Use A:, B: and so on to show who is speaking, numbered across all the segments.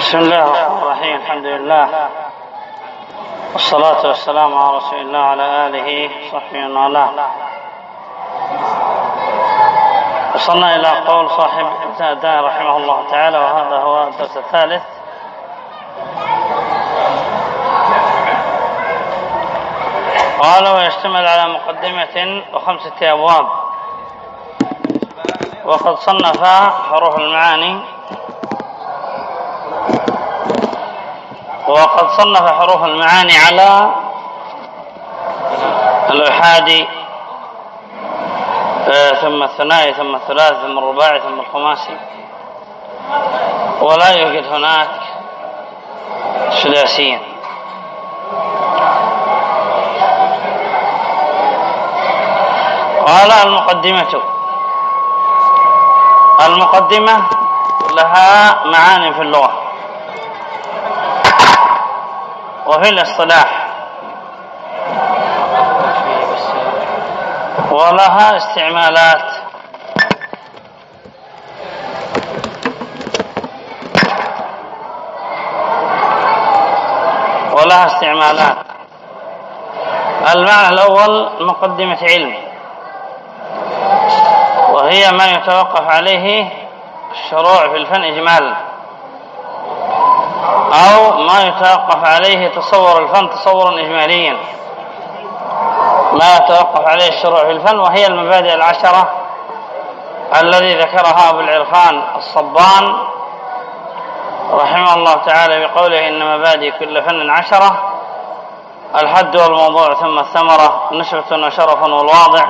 A: بسم الله الرحمن الرحيم. الحمد لله والصلاة والسلام على رسول الله وعلى آله وصحبه ومن والاه. وصلنا إلى قول صاحب الداء رحمه الله تعالى وهذا هو الدرس الثالث. قال ويشتمل على مقدمة وخمسة أبواب. وقد صنف حروف المعاني وقد صنف حروف المعاني على الإحادي ثم الثنائي ثم الثلاثي ثم الرباعي ثم الخماسي. ولا يوجد هناك سداسيا قال المقدمة المقدمة لها معاني في اللغة. وفي الاصطلاح. ولها استعمالات. ولها استعمالات. المعنى الأول مقدمة علم. وهي ما يتوقف عليه الشروع في الفن إجمالا. أو ما يتوقف عليه تصور الفن تصورا إجماليا ما يتوقف عليه الشروع في الفن وهي المبادئ العشرة الذي ذكرها أبو العرفان الصبان رحمه الله تعالى بقوله إن مبادئ كل فن عشرة الحد والموضوع ثم الثمرة نسبة وشرف والواضع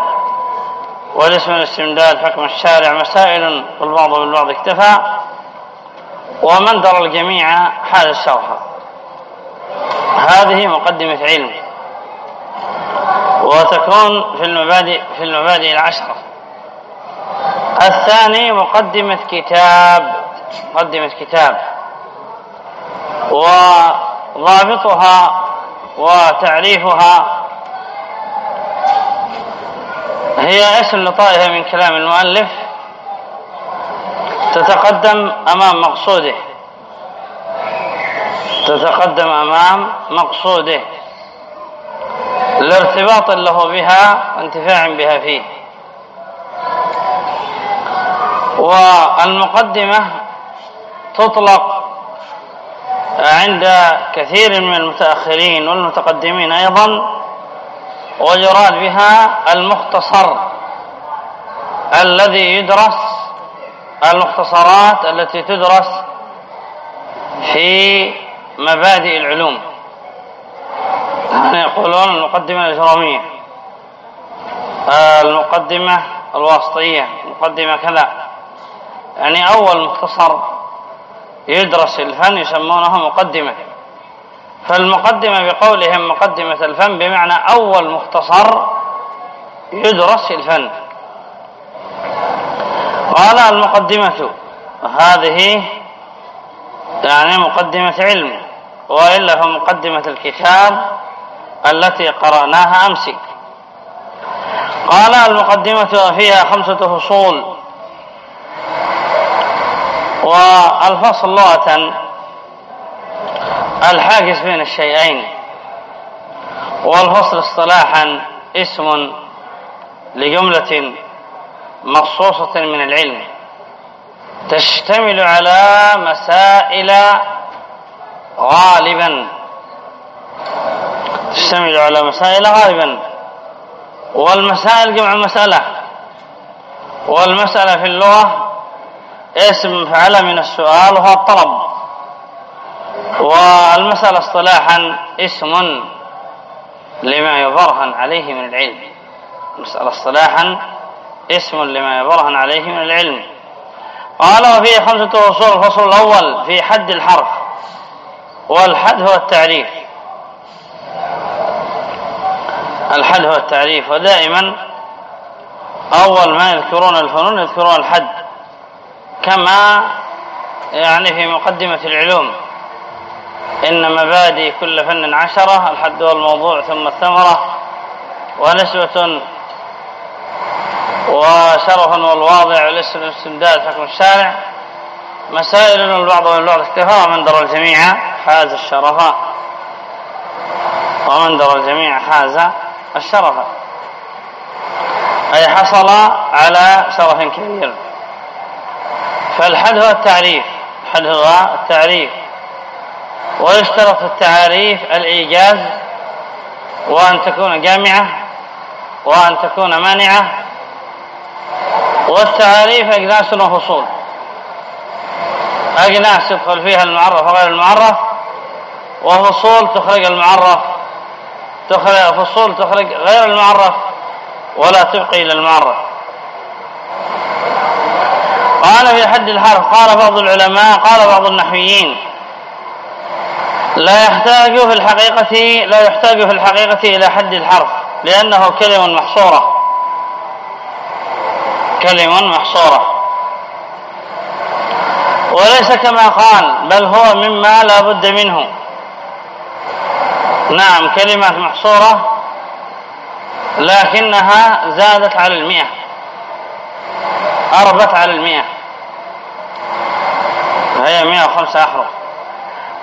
A: والاسم الاستمداد حكم الشارع مسائل والبعض بالبعض اكتفى. ومن درى الجميع حال الشرح هذه مقدمة علم. وتكون في المبادئ في المبادئ العشرة. الثاني مقدمة كتاب. مقدمة كتاب. وضابطها وتعريفها هي اسم لطائفة من كلام المؤلف؟ تتقدم أمام مقصوده. تتقدم أمام مقصوده. لارتباط له بها وانتفاع بها فيه. والمقدمة تطلق عند كثير من المتأخرين والمتقدمين أيضا ويراد بها المختصر الذي يدرس المختصرات التي تدرس في مبادئ العلوم. يقولون المقدمة الإجرامية. المقدمة الواسطية المقدمة كذا. يعني أول مختصر يدرس الفن يسمونه مقدمة. فالمقدمة بقولهم مقدمة الفن بمعنى أول مختصر يدرس الفن. قال المقدمة هذه يعني مقدمة علم وإلا فمقدمة الكتاب التي قرأناها أمس. قال المقدمة فيها خمسة فصول والفصل لغة الحاجز بين الشيئين. والفصل اصطلاحا اسم لجملة مخصوصة من العلم تشتمل على مسائل غالبا. تشتمل على مسائل غالبا. والمسائل جمع مسألة. والمسألة في اللغة اسم فعل من السؤال وهو الطلب. والمسألة اصطلاحا اسم لما يبرهن عليه من العلم. المسألة اصطلاحا اسم لما يبرهن عليه من العلم. قال وفيه خمسة أصول الفصل الأول في حد الحرف والحد هو التعريف. الحد هو التعريف ودائما أول ما يذكرون الفنون يذكرون الحد كما يعني في مقدمة العلوم. إن مبادئ كل فن عشرة الحد والموضوع ثم الثمرة ونسبة وشرف والواضع والاسم الاستمداد حكم الشارع. مسائل البعض والبعض اكتفى ومن درى الجميع حاز الشرف. ومن درى الجميع حاز الشرف. أي حصل على شرف كبير. فالحد هو التعريف الحد هو التعريف ويشترط في التعاريف الإيجاز وأن تكون جامعة وأن تكون مانعة. والتعاريف أجناس وفصول. أجناس يدخل فيها المعرف وغير المعرف وفصول تخرج المعرف تخرج فصول تخرج غير المعرف ولا تبقي إلى المعرف. قال في حد الحرف قال بعض العلماء قال بعض النحويين لا يحتاج في الحقيقة لا يحتاج في الحقيقة إلى حد الحرف لأنه كلمة محصورة. كلمة محصورة وليس كما قال بل هو مما لا بد منه. نعم كلمة محصورة لكنها زادت على المئة. أربت على المئة. فهي مئة وخمسة أحرف.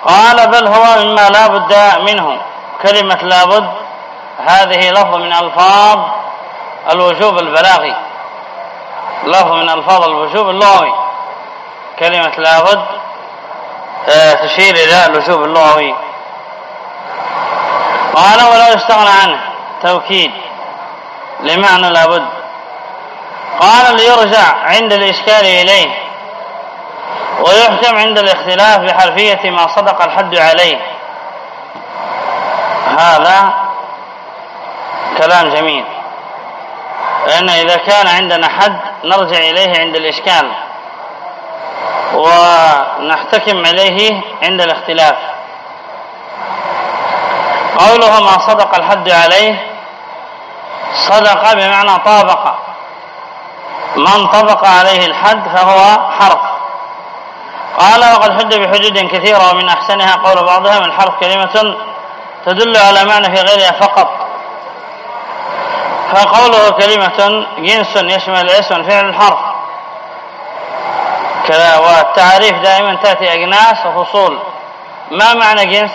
A: قال بل هو مما لا بد منه. كلمة لا بد هذه لفظ من ألفاظ الوجوب البلاغي. لفظ من ألفاظ الوجوب اللغوي. كلمة لا بد آه، تشير إلى الوجوب اللغوي. قال ولا يستغنى عنه توكيد. لمعنى لابد قال ليرجع عند الإشكال إليه ويحكم عند الاختلاف بحرفية ما صدق الحد عليه. هذا كلام جميل. لأن إذا كان عندنا حد نرجع إليه عند الإشكال ونحتكم عليه عند الاختلاف. قوله ما صدق الحد عليه صدق بمعنى طابق. من طبق عليه الحد فهو حرف. قال وقد حد بحدود كثيرة ومن أحسنها قول بعضهم الحرف كلمة تدل على معنى في غيرها فقط. فقوله كلمة جنس يشمل الاسم فعل الحرف كذا والتعريف دائما تأتي أجناس وفصول. ما معنى جنس؟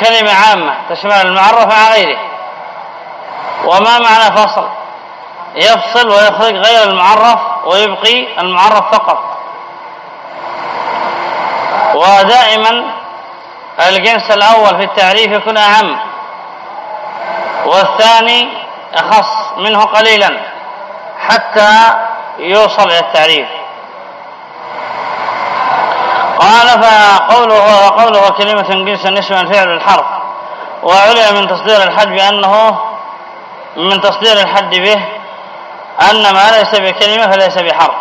A: كلمة عامة تشمل المعرف عن غيره. وما معنى فصل؟ يفصل ويخرج غير المعرف ويبقي المعرف فقط. ودائما الجنس الأول في التعريف يكون أهم. والثاني أخص منه قليلا حتى يوصل إلى التعريف. قال فقوله وقوله كلمة جنس اسم الفعل الحرف وعلم من تصدير الحد بأنه من تصدير الحد به أن ما ليس بكلمة فليس بحرف.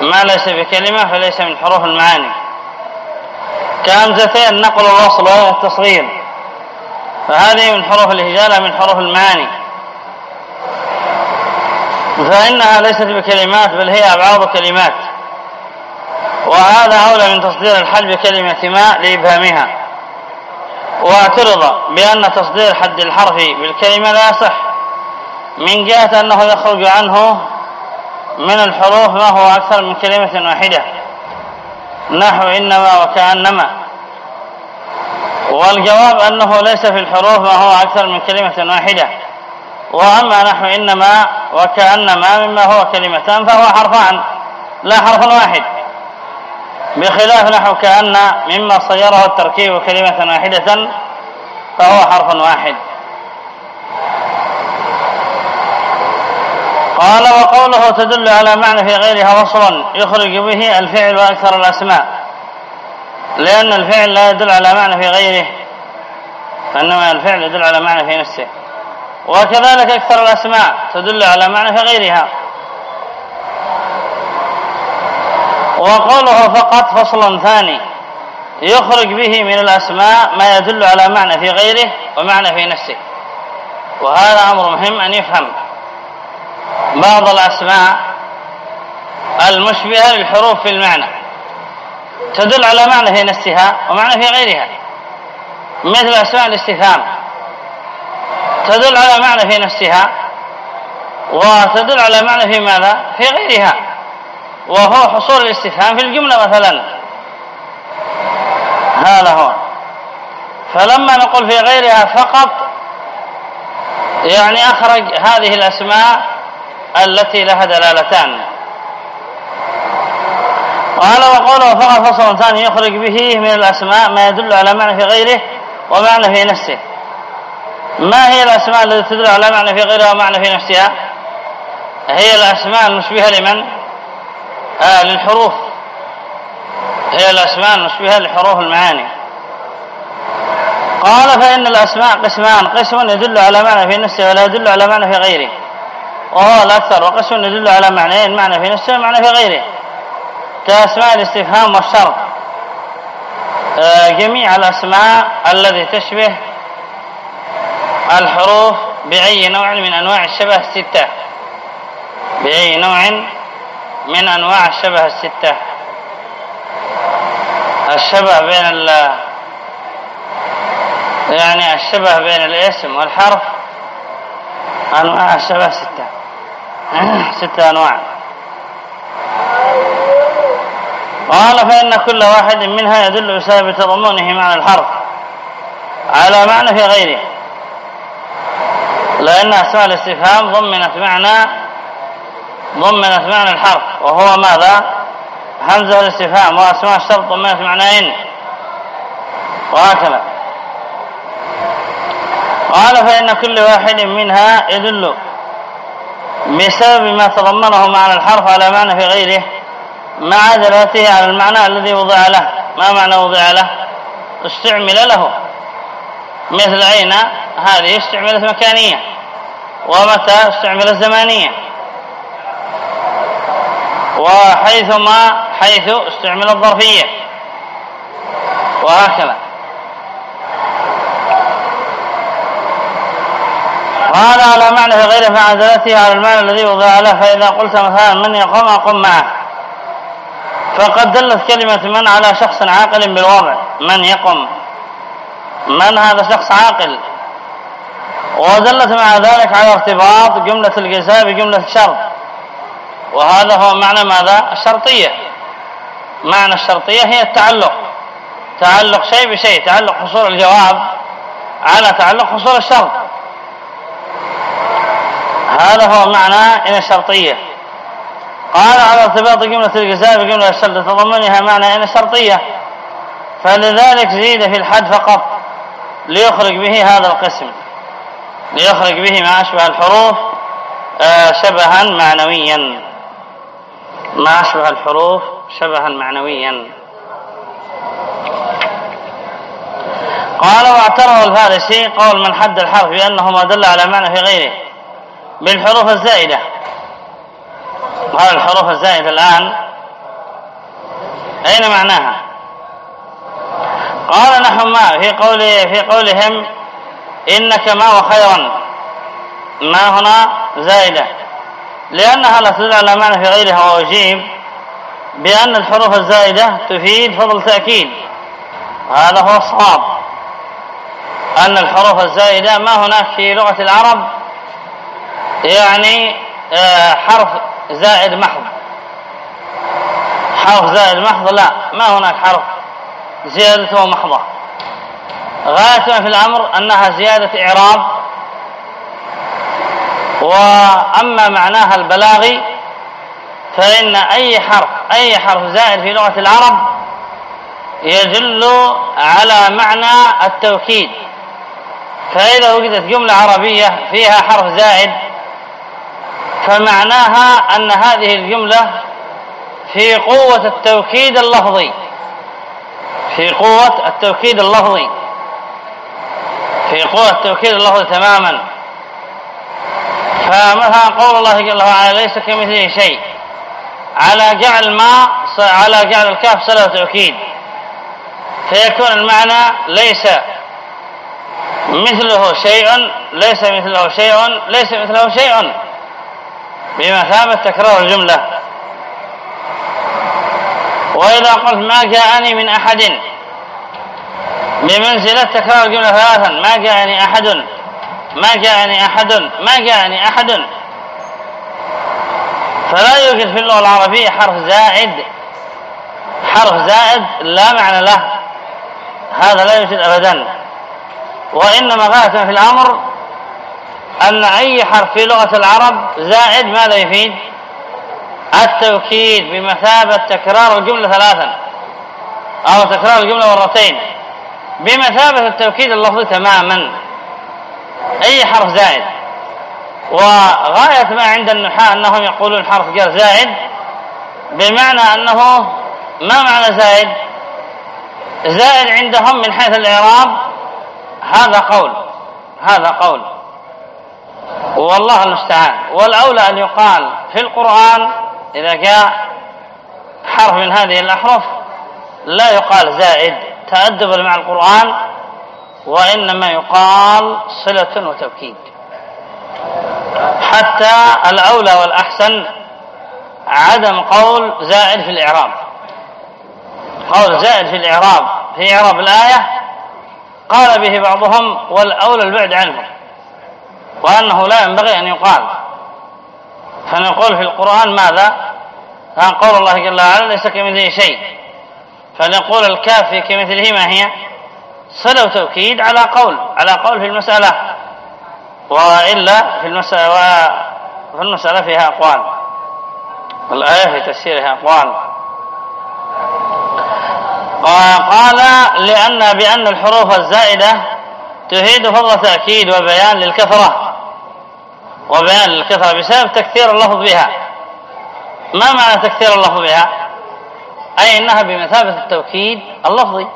A: ما ليس بكلمة فليس من حروف المعاني. كهمزتين نقل الوصل والتصغير فهذه من حروف الهجالة من حروف المعاني. فإنها ليست بكلمات بل هي أبعاد كلمات. وهذا أولى من تصدير الحد بكلمة ما لإبهامها. واعترض بأن تصدير حد الحرف بالكلمة لا يصح من جهة أنه يخرج عنه من الحروف ما هو أكثر من كلمة واحدة. نحو إنما وكأنما. والجواب أنه ليس في الحروف ما هو أكثر من كلمة واحدة. وأما نحو إنما وكأنما مما هو كلمتان فهو حرفان لا حرف واحد. بخلاف نحو كأن مما صيره التركيب كلمة واحدة فهو حرف واحد. قال وقوله تدل على معنى في غيرها وصلا يخرج به الفعل وأكثر الأسماء. لأن الفعل لا يدل على معنى في غيره فإنما الفعل يدل على معنى في نفسه. وكذلك أكثر الأسماء تدل على معنى في غيرها. وقوله فقط فصل ثاني يخرج به من الأسماء ما يدل على معنى في غيره ومعنى في نفسه. وهذا أمر مهم أن يفهم. بعض الأسماء المشبهة للحروف في المعنى. تدل على معنى في نفسها ومعنى في غيرها. مثل أسماء الاستفهام. تدل على معنى في نفسها وتدل على معنى في ماذا؟ في غيرها. وهو حصول الاستفهام في الجملة مثلا. هذا هو. فلما نقول في غيرها فقط يعني أخرج هذه الأسماء التي لها دلالتان. قال وقوله فقط فصل ثاني يخرج به من الأسماء ما يدل على معنى في غيره ومعنى في نفسه. ما هي الأسماء التي تدل على معنى في غيرها ومعنى في نفسها؟ هي الأسماء المشبهة لمن؟ آه للحروف. هي الأسماء المشبهة لحروف المعاني. قال فإن الأسماء قسمان قسم يدل على معنى في نفسه ولا يدل على معنى في غيره. وهو الأكثر وقسم يدل على معنيين معنى في نفسه ومعنى في غيره. كأسماء الاستفهام والشرط آه، جميع الأسماء التي تشبه الحروف بأي نوع من أنواع الشبه الستة. بأي نوع من أنواع الشبه الستة. الشبه بين ال يعني الشبه بين الاسم والحرف أنواع الشبه ستة. ستة أنواع. قال فإن كل واحد منها يدل بسبب تضمنه معنى الحرف على معنى في غيره. لأن أسماء الاستفهام ضمنت معنى ضمنت معنى الحرف وهو ماذا؟ همزة الاستفهام وأسماء الشرط ضمنت معنى إن وهكذا. قال فإن كل واحد منها يدل بسبب ما تضمنه معنى الحرف على معنى في غيره. مع دلالته على المعنى الذي وضع له. ما معنى وضع له؟ استعمل له. مثل أين؟ هذه استعملت مكانية. ومتى استعملت زمانية؟ وحيثما حيث استعملت ظرفية وهكذا. قال على معنى مع دلالته على المعنى الذي وضع له. فإذا قلت مثلا من يقوم أقوم معه. فقد دلت كلمة من على شخص عاقل بالوضع من يقم من هذا شخص عاقل؟ ودلت مع ذلك على ارتباط جملة الجزاء بجملة الشرط. وهذا هو معنى ماذا؟ الشرطية. معنى الشرطية هي التعلق. تعلق شيء بشيء. تعلق حصول الجواب على تعلق حصول الشرط. هذا هو معنى إن الشرطية. قال على ارتباط جملة الجزاء بجملة الشرط تضمنها معنى إن الشرطية فلذلك زيد في الحد فقط ليخرج به هذا القسم ليخرج به ما أشبه الحروف آه، شبها معنويا. ما أشبه الحروف شبها معنويا. قال واعترض الفارسي قول من حد الحرف بأنه ما دل على معنى في غيره بالحروف الزائدة. وهذه الحروف الزائدة الآن. أين معناها؟ قال نحو ما؟ في قول في قولهم إنك ما وخيرا ما هنا؟ زائدة. لأنها لا تدل على معنى في غيرها وأجيب بأن الحروف الزائدة تفيد فضل تأكيد. هذا هو الصواب. أن الحروف الزائدة ما هناك في لغة العرب يعني آه، حرف زائد محض. حرف زائد محض لا ما هناك حرف. زيادته محضة غاية في الأمر أنها زيادة إعراب. وأما معناها البلاغي فإن أي حرف أي حرف زائد في لغة العرب يدل على معنى التوكيد. فإذا وجدت جملة عربية فيها حرف زائد فمعناها أن هذه الجملة في قوة التوكيد اللفظي. في قوة التوكيد اللفظي. في قوة التوكيد اللفظي تماما. فمثلا قول الله جل وعلا ليس كمثله شيء. على جعل ما على جعل الكاف صلة توكيد فيكون المعنى ليس مثله شيء ليس مثله شيء ليس مثله شيء. بمثابة تكرار الجملة. وإذا قلت ما جاءني من أحد بمنزلة تكرار الجملة ثلاثا ما جاءني أحد ما جاءني أحد ما جاءني أحد. فلا يوجد في اللغة العربية حرف زائد. حرف زائد لا معنى له. هذا لا يوجد أبدا. وإنما غاية في الأمر أن أي حرف في لغة العرب زائد ماذا يفيد؟ التوكيد بمثابة تكرار الجملة ثلاثا أو تكرار الجملة مرتين. بمثابة التوكيد اللفظي تماما. أي حرف زائد؟ وغاية ما عند النحاة أنهم يقولون حرف جر زائد بمعنى أنه ما معنى زائد؟ زائد عندهم من حيث الإعراب هذا قول هذا قول. والله المستعان. والأولى أن يقال في القرآن إذا جاء حرف من هذه الأحرف لا يقال زائد تأدبا مع القرآن وإنما يقال صلة وتوكيد. حتى الأولى والأحسن عدم قول زائد في الإعراب. قول زائد في الإعراب في إعراب الآية قال به بعضهم والأولى البعد عنه وأنه لا ينبغي أن يقال. فنقول في القرآن ماذا؟ كان قول الله جل وعلا ليس كمثله شيء. فنقول الكاف في كمثله ما هي؟ صلة وتوكيد على قول على قول في المسألة. وإلا في المسألة وفي المسألة فيها أقوال. الآية في تفسيرها أقوال. قال لأن بأن الحروف الزائدة تفيد فضل تأكيد وبيان للكثرة وبيان للكثرة بسبب تكثير اللفظ بها. ما معنى تكثير اللفظ بها؟ أي أنها بمثابة التوكيد اللفظي.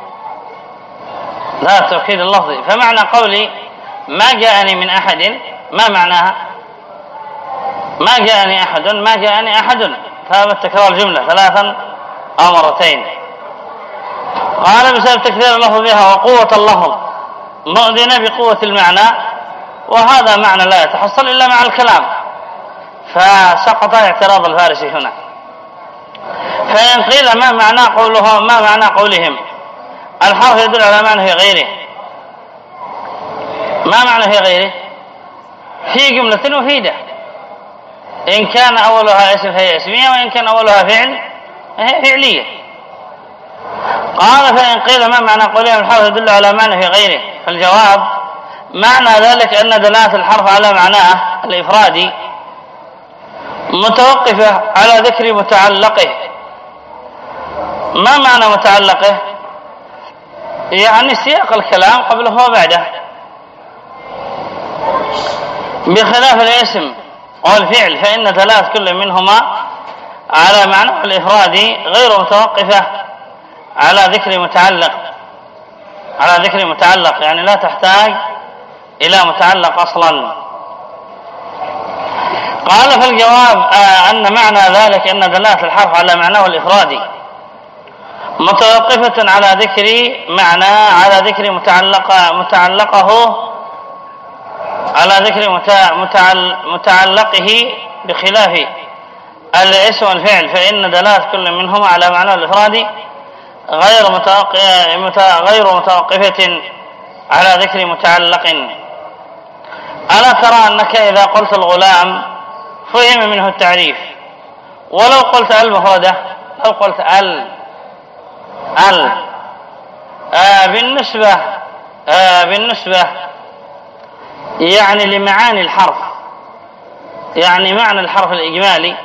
A: لا التوكيد اللفظي. فمعنى قولي ما جاءني من أحد. ما معناها؟ ما جاءني أحد ما جاءني أحد. ثابت تكرار الجملة ثلاثا أو مرتين. قال بسبب تكثير اللفظ بها وقوة اللفظ. مؤذنة بقوة المعنى. وهذا معنى لا يتحصل إلا مع الكلام. فسقط اعتراض الفارسي هنا. فإن قيل ما معنى قولهم ما معنى قولهم؟ الحرف يدل على معنى غيره. ما معنى غيره؟ في جملة مفيدة. إن كان أولها اسم فهي اسمية وإن كان أولها فعل فهي فعلية. قال فإن قيل ما معنى قولهم الحرف يدل على معنى غيره. فالجواب معنى ذلك أن دلالة الحرف على معناه الإفرادي متوقفة على ذكر متعلقه. ما معنى متعلقه؟ يعني سياق الكلام قبله وبعده. بخلاف الاسم والفعل فإن دلالة كل منهما على معنى الإفرادي غير متوقفة على ذكر متعلق. على ذكر متعلق يعني لا تحتاج إلى متعلق أصلا. قال في الجواب آه أن معنى ذلك أن دلالة الحرف على معناه الإفرادي. متوقفة على ذكر معنى على ذكر متعلق متعلقه على ذكر متعلقه بخلاف الاسم والفعل فإن دلالة كل منهما على معنى الإفرادي. غير غير متوقفة على ذكر متعلق. ألا ترى أنك إذا قلت الغلام فهم منه التعريف؟ ولو قلت المفردة لو قلت ال ال. آه بالنسبة آه بالنسبة يعني لمعاني الحرف يعني معنى الحرف الإجمالي.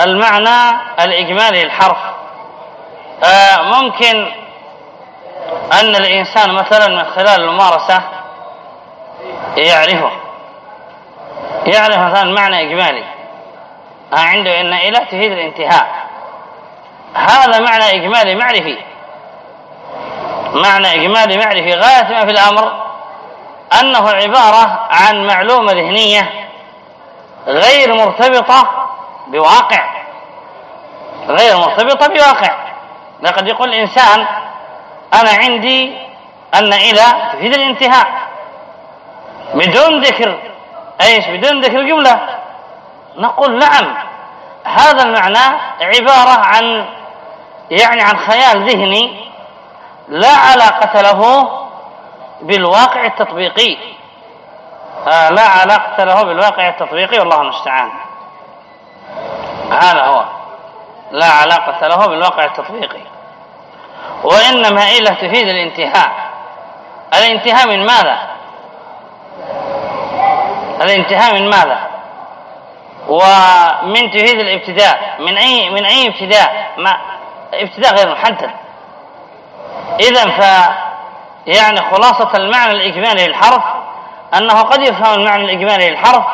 A: المعنى الإجمالي للحرف آه ممكن أن الإنسان مثلا من خلال الممارسة يعرفه. يعرف مثلا معنى إجمالي. عنده إن إلى تفيد الانتهاء. هذا معنى إجمالي معرفي. معنى إجمالي معرفي غاية ما في الأمر أنه عبارة عن معلومة ذهنية غير مرتبطة بواقع. غير مرتبطة بواقع. لقد يقول الإنسان أنا عندي أن إلى تفيد الانتهاء. بدون ذكر. إيش بدون ذكر جملة؟ نقول نعم. هذا المعنى عبارة عن يعني عن خيال ذهني لا علاقة له بالواقع التطبيقي. آه لا علاقة له بالواقع التطبيقي والله المستعان. هذا هو. لا علاقة له بالواقع التطبيقي. وإنما إلا تفيد الانتهاء. الانتهاء من ماذا؟ الانتهاء من ماذا؟ ومن تفيد الابتداء من أي من أي ابتداء؟ ما ابتداء غير محدد. إذا ف يعني خلاصة المعنى الإجمالي للحرف أنه قد يفهم المعنى الإجمالي للحرف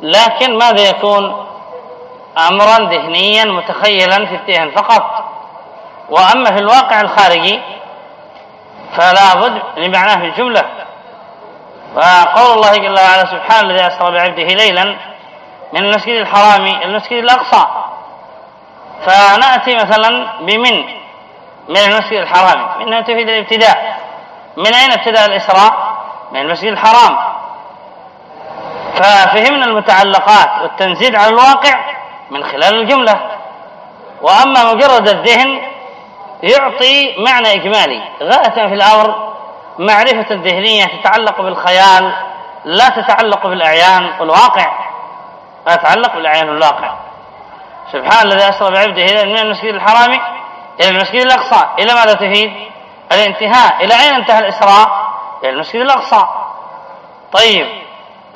A: لكن ماذا يكون؟ أمرا ذهنيا متخيلا في الذهن فقط. وأما في الواقع الخارجي فلا بد لمعناه في الجملة. وقول الله جل وعلا سبحانه الذي أسرى بعبده ليلا من المسجد الحرام إلى المسجد الأقصى. فنأتي مثلا بمن؟ من المسجد الحرام. منها تفيد الابتداء. من أين ابتدأ الإسراء؟ من المسجد الحرام. ففهمنا المتعلقات والتنزيل على الواقع من خلال الجملة. وأما مجرد الذهن يعطي معنى إجمالي. غاية في الأمر معرفة ذهنية تتعلق بالخيال لا تتعلق بالأعيان والواقع لا تتعلق بالأعيان والواقع سبحان الذي أسرى بعبده من المسجد الحرام إلى المسجد الأقصى. إلى ماذا تفيد الانتهاء. إلى أين انتهى الإسراء؟ إلى المسجد الأقصى. طيب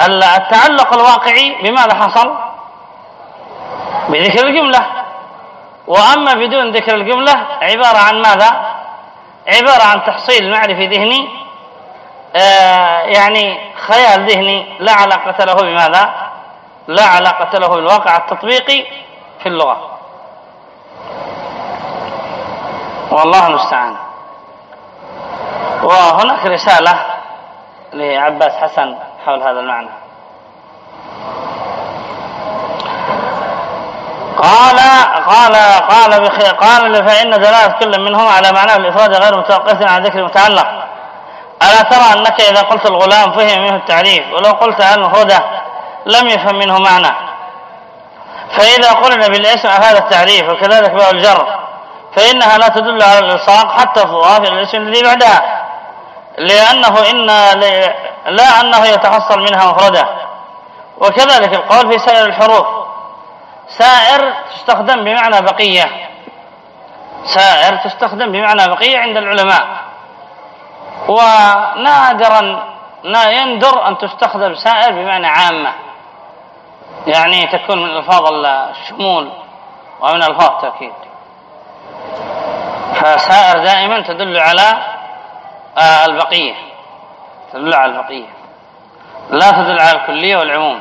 A: التعلق الواقعي بماذا حصل؟ بذكر الجملة. وأما بدون ذكر الجملة عبارة عن ماذا؟ عبارة عن تحصيل معرفي ذهني آه يعني خيال ذهني لا علاقة له بماذا؟ لا علاقة له بالواقع التطبيقي في اللغة. والله المستعان. وهناك رسالة لعباس حسن حول هذا المعنى. قال قال قال بخير قال فإن دلالة كل منهما على معناه الإفراد غير متوقف عن ذكر المتعلق ألا ترى أنك إذا قلت الغلام فهم منه التعريف؟ ولو قلت المفردة لم يفهم منه معنى. فإذا قلنا بالاسم هذا التعريف وكذلك باء الجر. فإنها لا تدل على الإلصاق حتى تضاف إلى الاسم الذي بعدها. لأنه إن لا أنه يتحصل منها مفردة وكذلك القول في سائر الحروف. سائر تستخدم بمعنى بقية. سائر تستخدم بمعنى بقية عند العلماء. ونادرا يندر أن تستخدم سائر بمعنى عامة. يعني تكون من ألفاظ الشمول ومن ألفاظ التأكيد. فسائر دائما تدل على آه، البقية. تدل على البقية. لا تدل على الكلية والعموم.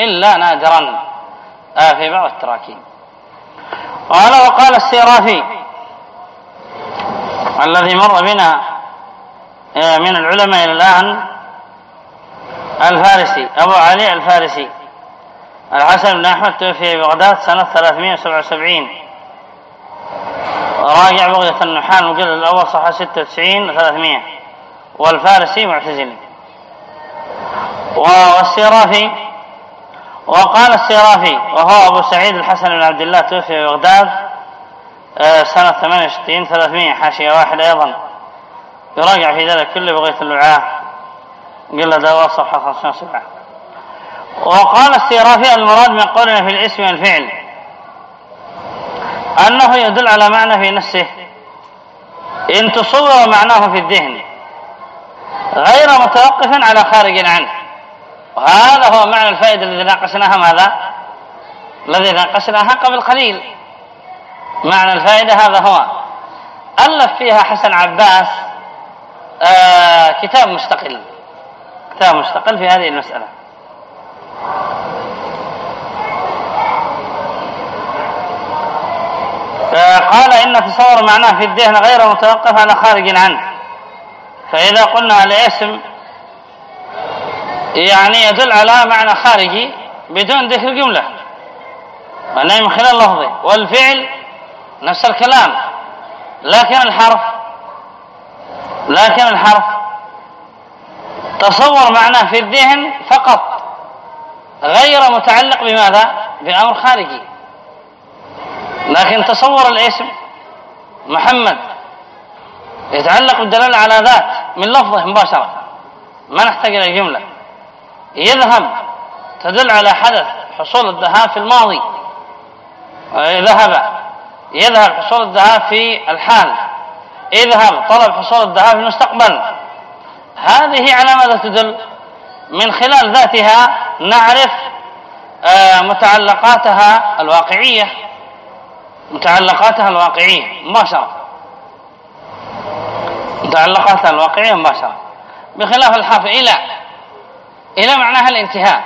A: إلا نادرا. آه في بعض التراكيب. قال وقال السيرافي الذي مر بنا آه، من العلماء إلى الآن الفارسي أبو علي الفارسي الحسن بن أحمد توفي بغداد سنة 377 راجع بغية النحان المجلد الأول صفحة 96 300 والفارسي معتزلي والسيرافي وقال السيرافي وهو أبو سعيد الحسن بن عبد الله توفي في بغداد آه، سنة 68 300 حاشية واحد أيضا. يراجع في ذلك كله بغية اللعاة قل دواء صفحة 57 وقال السيرافي المراد من قولنا في الاسم والفعل أنه يدل على معنى في نفسه. إن تصور معناه في الذهن غير متوقف على خارج عنه. وهذا هو معنى الفائدة الذي ناقشناها ماذا؟ الذي ناقشناها قبل قليل. معنى الفائدة هذا هو ألف فيها حسن عباس آه كتاب مستقل. كتاب مستقل في هذه المسألة. قال إن تصور معناه في الذهن غير متوقف على خارج عنه. فإذا قلنا الاسم يعني يدل على معنى خارجي بدون ذكر جملة. معناه من خلال لفظه والفعل نفس الكلام. لكن الحرف. لكن الحرف. تصور معناه في الذهن فقط. غير متعلق بماذا؟ بأمر خارجي. لكن تصور الاسم محمد. يتعلق بالدلالة على ذات من لفظه مباشرة. ما نحتاج إلى جملة. يذهب تدل على حدث حصول الذهاب في الماضي. ذهب يذهب حصول الذهاب في الحال. اذهب طلب حصول الذهاب في المستقبل. هذه على ماذا تدل؟ من خلال ذاتها نعرف آه، متعلقاتها الواقعية. متعلقاتها الواقعية مباشرة متعلقاتها الواقعية مباشرة بخلاف الحرف إلى إلى معناها الانتهاء.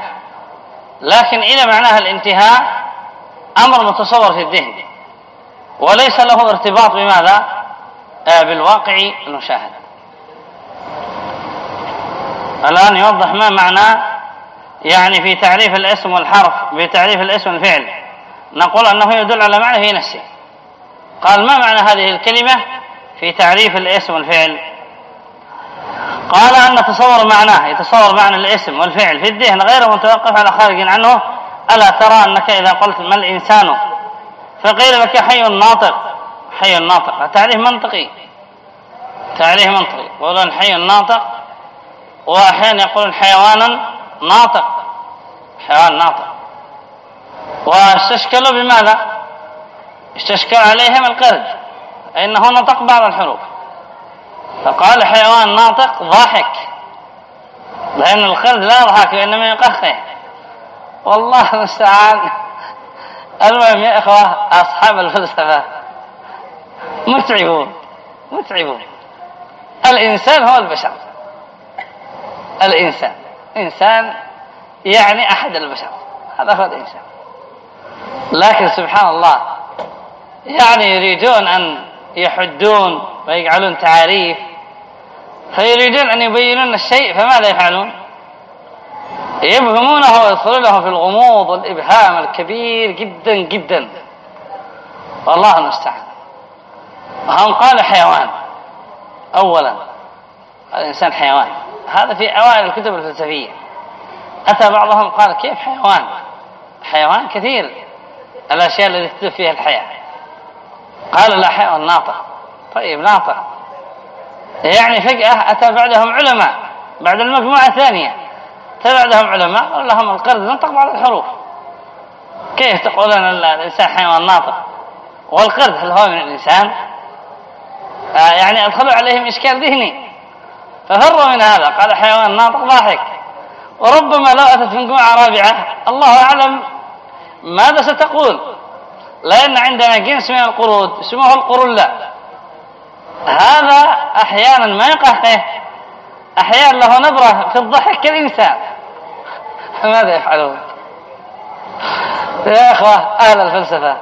A: لكن إلى معناها الانتهاء أمر متصور في الذهن. وليس له ارتباط بماذا؟ آه بالواقع المشاهد الآن يوضح ما معنى يعني في تعريف الاسم والحرف بتعريف الاسم والفعل. نقول أنه يدل على معنى في نفسه. قال ما معنى هذه الكلمة؟ في تعريف الاسم والفعل. قال أن نتصور معناه يتصور معنى الاسم والفعل في الذهن غير متوقف على خارج عنه ألا ترى أنك إذا قلت ما الإنسان؟ فقيل لك حي ناطق حي ناطق تعريف منطقي تعريف منطقي يقولون حي ناطق وأحيانا يقولون حيوانا ناطق حيوان ناطق. واستشكلوا بماذا؟ استشكل عليهم القرد إنه نطق بعض الحروف. فقال حيوان ناطق ضاحك. لأن القرد لا يضحك وإنما يقخه والله المستعان. المهم يا إخوة أصحاب الفلسفة متعبون متعبون. الإنسان هو البشر. الإنسان. إنسان يعني أحد البشر. هذا هو الإنسان. لكن سبحان الله يعني يريدون أن يحدون ويجعلون تعاريف فيريدون أن يبينون الشيء فماذا يفعلون؟ يبهمونه ويدخلون في الغموض والإبهام الكبير جدا جدا. والله المستعان. هم قال حيوان. أولا الإنسان حيوان. هذا في أوائل الكتب الفلسفية. أتى بعضهم قال كيف حيوان؟ حيوان كثير. الأشياء التي تكتب فيها الحياة. قال لا حيوان ناطق. طيب ناطق. يعني فجأة أتى بعدهم علماء بعد المجموعة الثانية. أتى بعدهم علماء قال لهم القرد نطق بعض الحروف. كيف تقولون الإنسان حيوان ناطق؟ والقرد هل هو من الإنسان؟ آه يعني أدخلوا عليهم إشكال ذهني. ففروا من هذا قال حيوان ناطق ضاحك. وربما لو أتت مجموعة رابعة الله أعلم ماذا ستقول. لأن عندنا جنس من القرود اسمه القرولة هذا أحيانا ما يقهقه أحيانا له نبرة في الضحك كالإنسان. فماذا يفعلون؟ يا إخوة أهل الفلسفة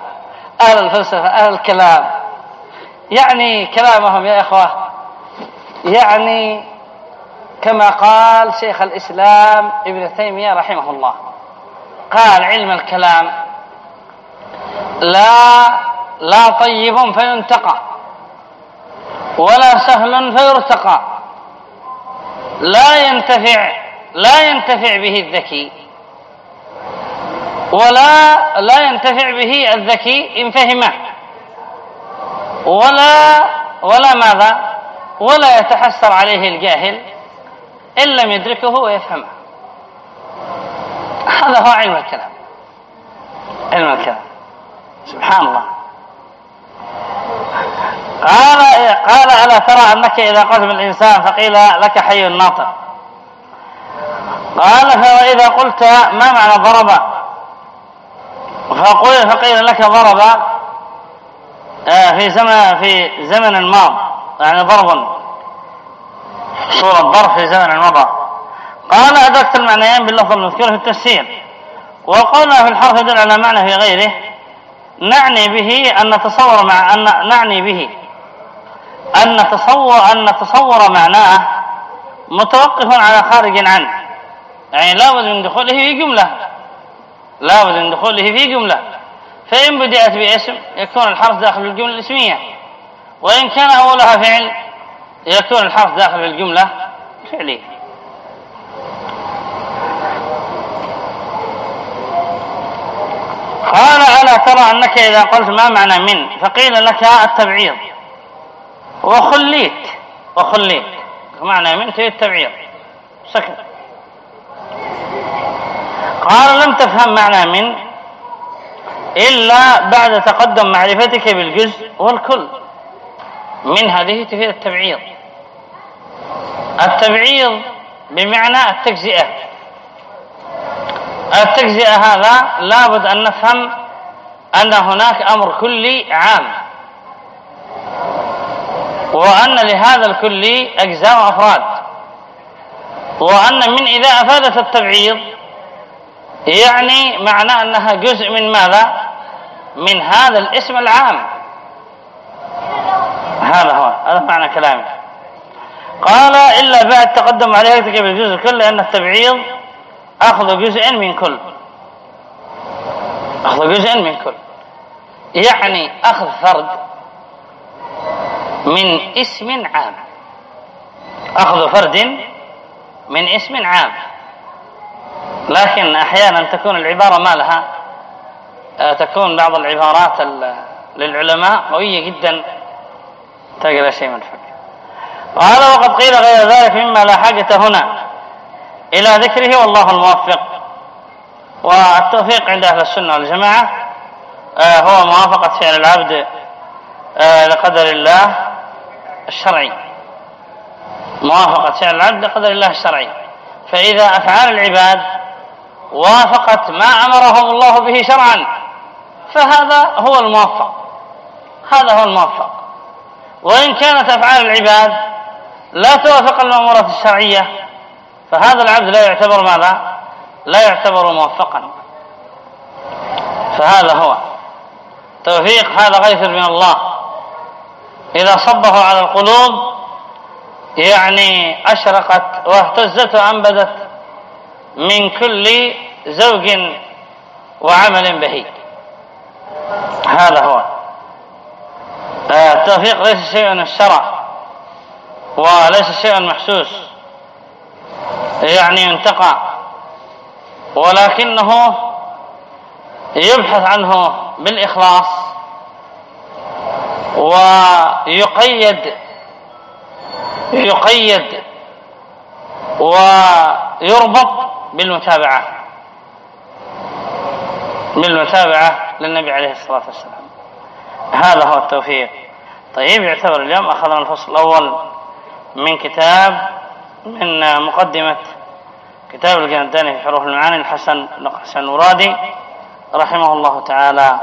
A: أهل الفلسفة أهل الكلام. يعني كلامهم يا إخوة يعني كما قال شيخ الإسلام ابن تيمية رحمه الله قال علم الكلام لا لا طيب فينتقى. ولا سهل فيرتقى لا ينتفع لا ينتفع به الذكي. ولا لا ينتفع به الذكي إن فهمه. ولا ولا ماذا؟ ولا يتحسر عليه الجاهل إن لم يدركه ويفهمه. هذا هو علم الكلام. علم الكلام. سبحان الله. قال قال ألا ترى أنك إذا قلت الإنسان فقيل لك حي ناطق. قال فإذا قلت ما معنى ضرب؟ فقل فقيل لك ضرب آه، في زمن في زمن ماض يعني ضرب. صورة ضرب في زمن مضى قال أدركت المعنيين باللفظ المذكور في التفسير. وقولنا في الحرف يدل على معنى في غيره نعني به أن نتصور مع أن نعني به. أن نتصور أن نتصور معناه متوقف على خارج عنه. يعني لا بد من دخوله في جملة. لا بد من دخوله في جملة. فإن بدأت باسم يكون الحرف داخل الجملة الاسمية. وإن كان أولها فعل يكون الحرف داخل الجملة فعلية قال ألا ترى أنك إذا قلت ما معنى من؟ فقيل لك التبعيض. وخليت وخليت. معنى من في التبعيض. سكت. قال لم تفهم معنى من إلا بعد تقدم معرفتك بالجزء والكل. من هذه تفيد التبعيض. التبعيض بمعنى التجزئة. التجزئة هذا لابد أن نفهم أن هناك أمر كلي عام. وأن لهذا الكلي أجزاء وأفراد. وأن من إذا أفادت التبعيض يعني معنى أنها جزء من ماذا؟ من هذا الاسم العام. هذا هو هذا معنى كلامي قال إلا بعد تقدم عليه يرتكب الجزء الكل لأن التبعيض أخذ جزء من كل. أخذ جزء من كل. يعني أخذ فرد من اسم عام. أخذ فرد من اسم عام. لكن أحيانا تكون العبارة ما لها آه، تكون بعض العبارات للعلماء قوية جدا تلقى شيء من الفقه قال وقد قيل غير ذلك مما لا حاجة هنا. إلى ذكره والله الموفق. والتوفيق عند أهل السنة والجماعة آه، هو موافقة فعل العبد آه، لقدر الله. الشرعي. موافقة. فعل العبد لقدر الله الشرعي. فإذا أفعال العباد وافقت ما أمرهم الله به شرعا فهذا هو الموفق. هذا هو الموفق. وإن كانت أفعال العباد لا توافق المأمورات الشرعية فهذا العبد لا يعتبر ماذا؟ لا يعتبر موفقا. فهذا هو. توفيق هذا غيث من الله. إذا صبه على القلوب يعني أشرقت واهتزت وأنبدت من كل زوج وعمل بهي هذا هو. التوفيق ليس شيء الشرع وليس شيء محسوس. يعني ينتقى ولكنه يبحث عنه بالإخلاص. ويقيد يقيد ويربط بالمتابعة بالمتابعة للنبي عليه الصلاة والسلام. هذا هو التوفيق. طيب يعتبر اليوم أخذنا الفصل الأول من كتاب من مقدمة كتاب الجنداني في حروف المعاني الحسن حسن المرادي رحمه الله تعالى.